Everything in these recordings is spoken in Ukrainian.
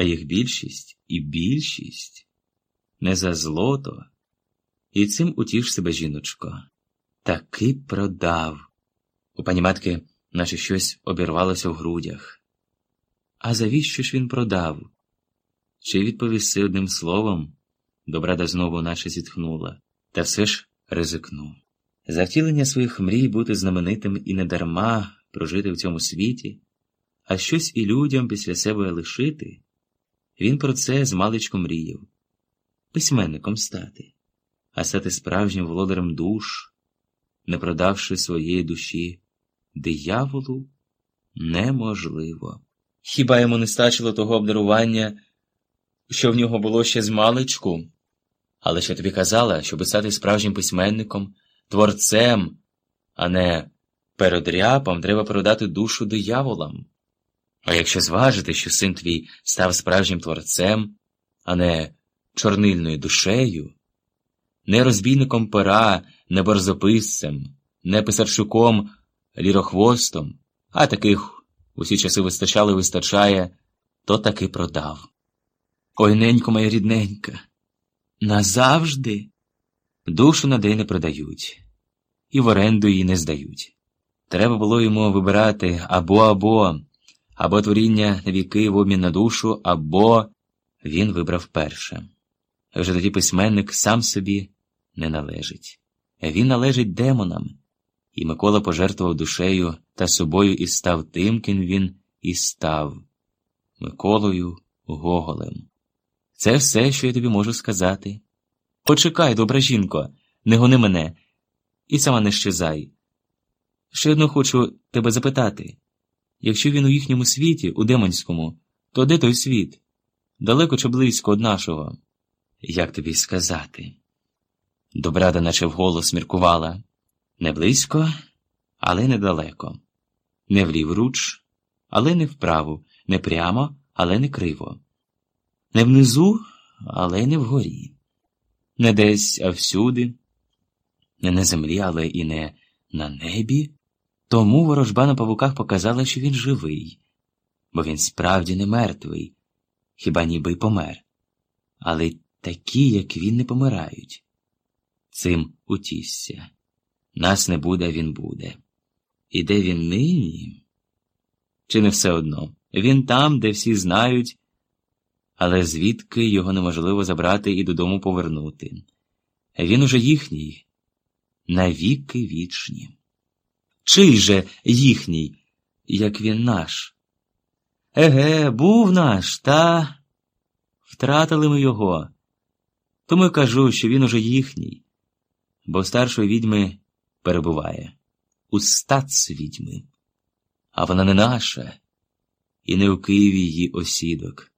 а їх більшість і більшість не за злото, і цим утіш себе, жіночко. Таки продав. У пані матки, наче щось обірвалося в грудях. А завіщо ж він продав? Чи відповісти одним словом? Добрада знову наче зітхнула, та все ж ризикнув. За втілення своїх мрій бути знаменитим і недарма прожити в цьому світі, а щось і людям після себе лишити, він про це з маличку мріяв письменником стати, а стати справжнім володарем душ, не продавши своєї душі дияволу, неможливо. Хіба йому не стачило того обдарування, що в нього було ще з маличку? Але що тобі казала, щоби стати справжнім письменником, творцем, а не передряпом, треба продати душу дияволам. А якщо зважити, що син твій став справжнім творцем, а не чорнильною душею, не розбійником пера, не борзописцем, не писарчуком, лірохвостом, а таких усі часи вистачало і вистачає, то таки продав. Ой, ненько моя рідненька, назавжди душу на день не продають, і в оренду її не здають. Треба було йому вибирати або або, або творіння на віки в обмін на душу, або він вибрав перше. Вже тоді письменник сам собі не належить. Він належить демонам, і Микола пожертвував душею та собою і став тим, ким він і став Миколою Гоголем. Це все, що я тобі можу сказати. Почекай, добра жінко, не гони мене, і сама не щезай. Ще одно хочу тебе запитати якщо він у їхньому світі, у демонському, то де той світ? Далеко чи близько од нашого? Як тобі сказати? Добрада, наче вголос міркувала не близько, але недалеко, не влівруч, але не вправо, не прямо, але не криво, не внизу, але не вгорі, не десь, а всюди, не на землі, але і не на небі. Тому ворожба на павуках показала, що він живий, бо він справді не мертвий, хіба ніби й помер. Але такі, як він, не помирають. Цим утісся. Нас не буде, а він буде. І де він нині? Чи не все одно? Він там, де всі знають, але звідки його неможливо забрати і додому повернути. Він уже їхній, навіки вічні. Чий же їхній, як він наш? Еге, був наш, та втратили ми його. Тому й кажу, що він уже їхній, бо старшої відьми перебуває у стац відьми, а вона не наша, і не у Києві її осідок.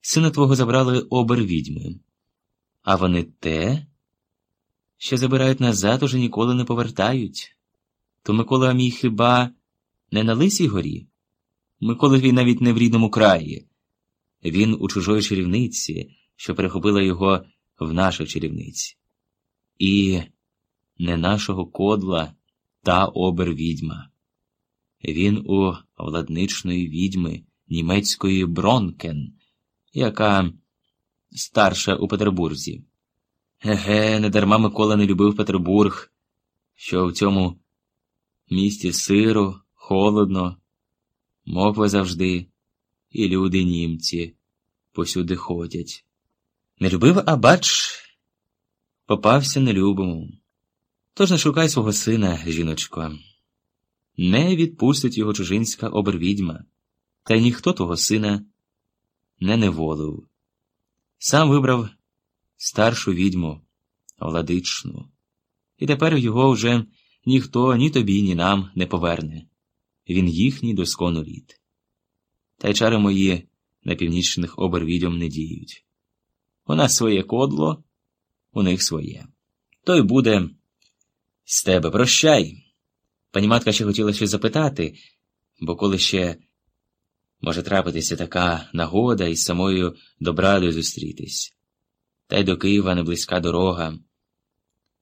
Сина твого забрали обер відьми, а вони те, що забирають назад, уже ніколи не повертають. То Микола мій хіба не на лисій горі? Микола твій навіть не в рідному краї. Він у чужої чарівниці, що перехопила його в нашу чарівниці. І не нашого кодла та обер відьма. Він у владничної відьми німецької Бронкен, яка старша у Петербурзі. Еге, недарма Микола не любив Петербург, що в цьому місті сиро, холодно, моква завжди, і люди німці посюди ходять. Не любив, а бач, попався нелюбому. Тож не шукай свого сина, жіночко. Не відпустить його чужинська обервідьма, та й ніхто того сина не неволив. Сам вибрав старшу відьму, владичну, і тепер його вже ніхто ні тобі, ні нам не поверне. Він їхній доскону рід. Та й чари мої на північних обервідьом не діють. У нас своє кодло, у них своє. Той буде з тебе прощай. Пані матка ще хотіла щось запитати, бо коли ще може трапитися така нагода із самою добрадою зустрітись, та й до Києва не близька дорога,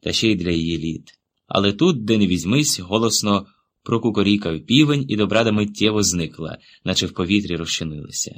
та ще й для її літ. Але тут, де не візьмись, голосно прокукорікав півень, і добрада миттєво зникла, наче в повітрі розчинилася.